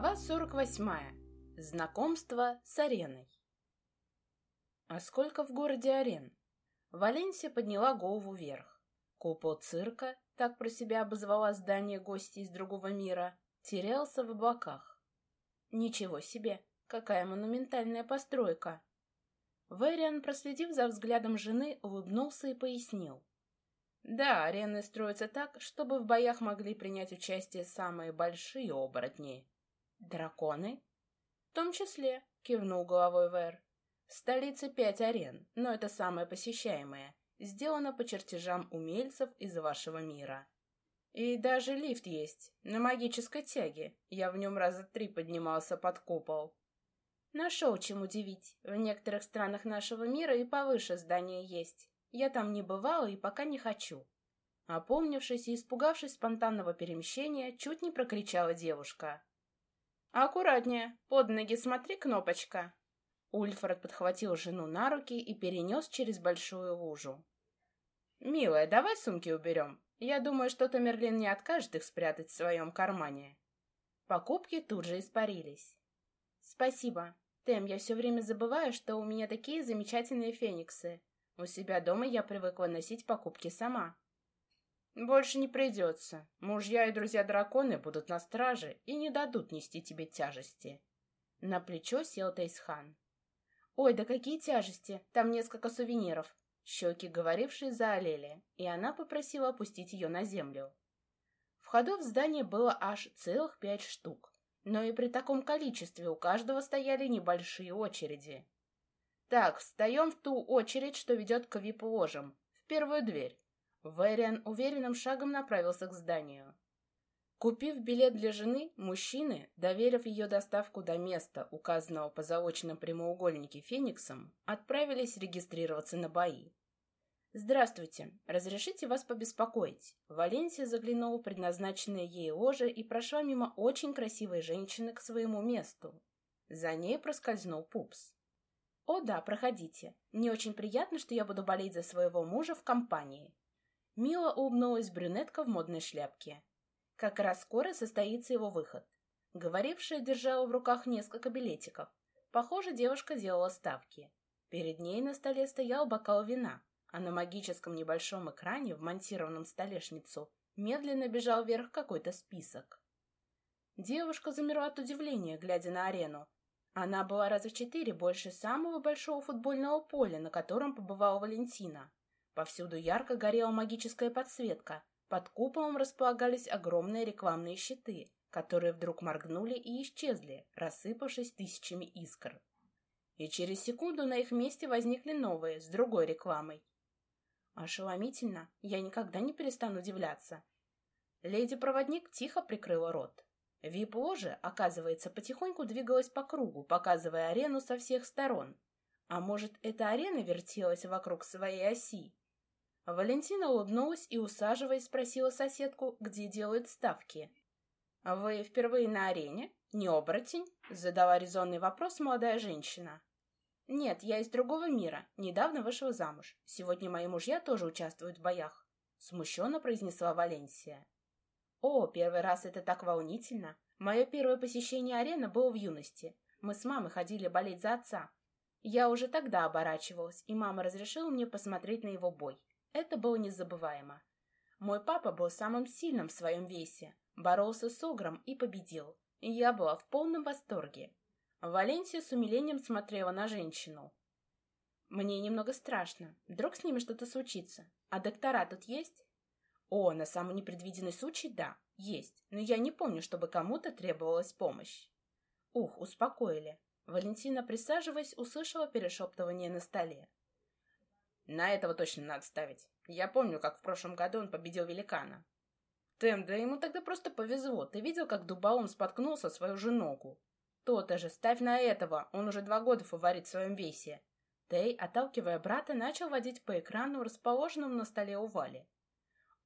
Глава 48. Знакомство с ареной. А сколько в городе арен? Валенсия подняла голову вверх. Купол цирка, так про себя обозвала здание гостей из другого мира, терялся в облаках. Ничего себе, какая монументальная постройка! Вэриан, проследив за взглядом жены, улыбнулся и пояснил. Да, арены строятся так, чтобы в боях могли принять участие самые большие оборотни. «Драконы?» «В том числе», — кивнул головой Вэр. «В столице пять арен, но это самое посещаемое. Сделано по чертежам умельцев из вашего мира. И даже лифт есть, на магической тяге. Я в нем раза три поднимался под купол». Нашел чем удивить. В некоторых странах нашего мира и повыше здания есть. Я там не бывала и пока не хочу. Опомнившись и испугавшись спонтанного перемещения, чуть не прокричала девушка. «Аккуратнее, под ноги смотри, кнопочка!» Ульфред подхватил жену на руки и перенес через большую лужу. «Милая, давай сумки уберем. Я думаю, что Тамерлин не откажет их спрятать в своем кармане». Покупки тут же испарились. «Спасибо. Тем, я все время забываю, что у меня такие замечательные фениксы. У себя дома я привыкла носить покупки сама». Больше не придется. Мужья и друзья-драконы будут на страже и не дадут нести тебе тяжести. На плечо сел Тейсхан. Ой, да какие тяжести! Там несколько сувениров. Щеки, говорившие, заолели, и она попросила опустить ее на землю. Входов в здание было аж целых пять штук, но и при таком количестве у каждого стояли небольшие очереди. Так, встаем в ту очередь, что ведет к вип-ложам, в первую дверь. Вэриан уверенным шагом направился к зданию. Купив билет для жены, мужчины, доверив ее доставку до места, указанного по заочном прямоугольнике Фениксом, отправились регистрироваться на бои. «Здравствуйте. Разрешите вас побеспокоить?» Валенсия заглянула в предназначенное ей ложе и прошла мимо очень красивой женщины к своему месту. За ней проскользнул Пупс. «О да, проходите. Мне очень приятно, что я буду болеть за своего мужа в компании. Мило улыбнулась брюнетка в модной шляпке. Как раз скоро состоится его выход. Говорившая держала в руках несколько билетиков. Похоже, девушка делала ставки. Перед ней на столе стоял бокал вина, а на магическом небольшом экране, вмонтированном в столешницу, медленно бежал вверх какой-то список. Девушка замерла от удивления, глядя на арену. Она была раза в четыре больше самого большого футбольного поля, на котором побывала Валентина. Повсюду ярко горела магическая подсветка. Под куполом располагались огромные рекламные щиты, которые вдруг моргнули и исчезли, рассыпавшись тысячами искр. И через секунду на их месте возникли новые, с другой рекламой. Ошеломительно, я никогда не перестану удивляться. Леди-проводник тихо прикрыла рот. Вип-ложа, оказывается, потихоньку двигалась по кругу, показывая арену со всех сторон. А может, эта арена вертелась вокруг своей оси? Валентина улыбнулась и, усаживаясь, спросила соседку, где делают ставки. «А «Вы впервые на арене? Не оборотень?» — задала резонный вопрос молодая женщина. «Нет, я из другого мира. Недавно вышла замуж. Сегодня мои мужья тоже участвуют в боях», — смущенно произнесла Валенсия. «О, первый раз это так волнительно. Мое первое посещение арены было в юности. Мы с мамой ходили болеть за отца. Я уже тогда оборачивалась, и мама разрешила мне посмотреть на его бой. Это было незабываемо. Мой папа был самым сильным в своем весе, боролся с Огром и победил. И я была в полном восторге. Валенсия с умилением смотрела на женщину. «Мне немного страшно. Вдруг с ними что-то случится. А доктора тут есть?» «О, на самый непредвиденный случай, да, есть. Но я не помню, чтобы кому-то требовалась помощь». «Ух, успокоили». Валентина, присаживаясь, услышала перешептывание на столе. На этого точно надо ставить. Я помню, как в прошлом году он победил великана. Тэм, да ему тогда просто повезло. Ты видел, как Дубаум споткнулся свою же ногу? То-то же, ставь на этого. Он уже два года фаворит в своем весе. Тей, отталкивая брата, начал водить по экрану, расположенному на столе у Вали.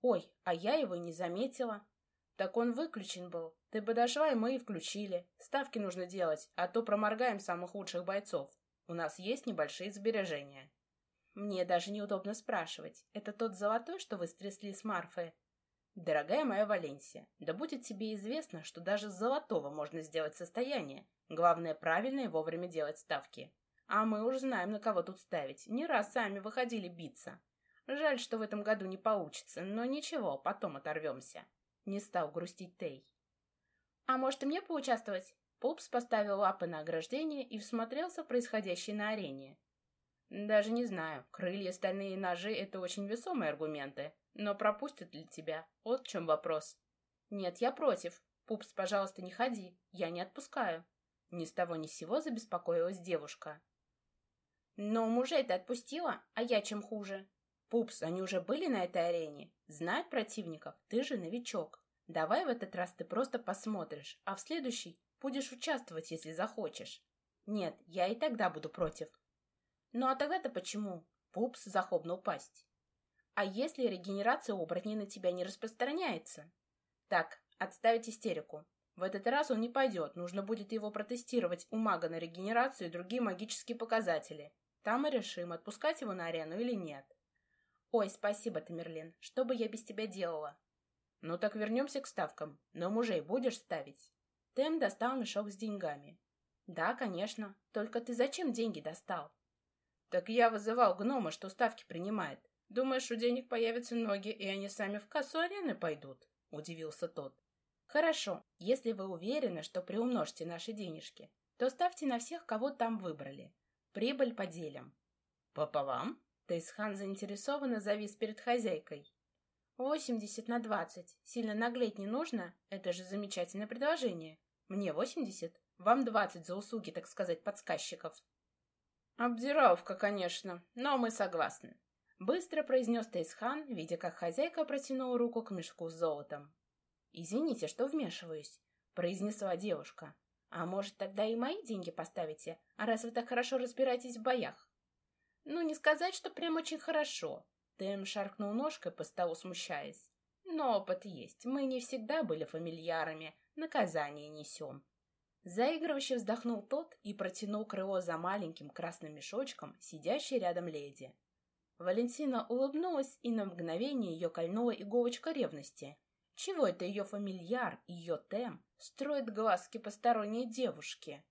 Ой, а я его не заметила. Так он выключен был. Ты подошла, и мы и включили. Ставки нужно делать, а то проморгаем самых лучших бойцов. У нас есть небольшие сбережения. Мне даже неудобно спрашивать. Это тот золотой, что вы стрясли с Марфой? Дорогая моя Валенсия, да будет тебе известно, что даже с золотого можно сделать состояние. Главное, правильно и вовремя делать ставки. А мы уже знаем, на кого тут ставить. Не раз сами выходили биться. Жаль, что в этом году не получится, но ничего, потом оторвемся. Не стал грустить Тей. А может и мне поучаствовать? Пупс поставил лапы на ограждение и всмотрелся в происходящее на арене. Даже не знаю, крылья, стальные ножи — это очень весомые аргументы, но пропустят ли тебя? Вот в чем вопрос. Нет, я против. Пупс, пожалуйста, не ходи, я не отпускаю. Ни с того ни с сего забеспокоилась девушка. Но мужей ты отпустила, а я чем хуже? Пупс, они уже были на этой арене, знают противников, ты же новичок. Давай в этот раз ты просто посмотришь, а в следующий будешь участвовать, если захочешь. Нет, я и тогда буду против. Ну а тогда-то почему? Пупс захлопнул пасть. А если регенерация оборотней на тебя не распространяется? Так, отставить истерику. В этот раз он не пойдет, нужно будет его протестировать у мага на регенерацию и другие магические показатели. Там и решим, отпускать его на арену или нет. Ой, спасибо, Тамерлин, что бы я без тебя делала? Ну так вернемся к ставкам. Но мужей будешь ставить? Тем достал мешок с деньгами. Да, конечно. Только ты зачем деньги достал? Так я вызывал гнома, что ставки принимает. Думаешь, у денег появятся ноги, и они сами в кассу арены пойдут? Удивился тот. Хорошо, если вы уверены, что приумножите наши денежки, то ставьте на всех, кого там выбрали. Прибыль поделим. Пополам? Тейсхан заинтересованно завис перед хозяйкой. «Восемьдесят на двадцать. Сильно наглеть не нужно? Это же замечательное предложение. Мне восемьдесят, вам двадцать за услуги, так сказать, подсказчиков». «Обдираловка, конечно, но мы согласны», — быстро произнес Тейсхан, видя, как хозяйка протянула руку к мешку с золотом. «Извините, что вмешиваюсь», — произнесла девушка. А может, тогда и мои деньги поставите, а раз вы так хорошо разбираетесь в боях? Ну, не сказать, что прям очень хорошо. Тэм шаркнул ножкой по столу, смущаясь. Но опыт есть. Мы не всегда были фамильярами. Наказание несем. Заигрывающе вздохнул тот и протянул крыло за маленьким красным мешочком, сидящей рядом леди. Валентина улыбнулась, и на мгновение ее кольнула иголочка ревности. Чего это ее фамильяр, ее тем, строит глазки посторонней девушки?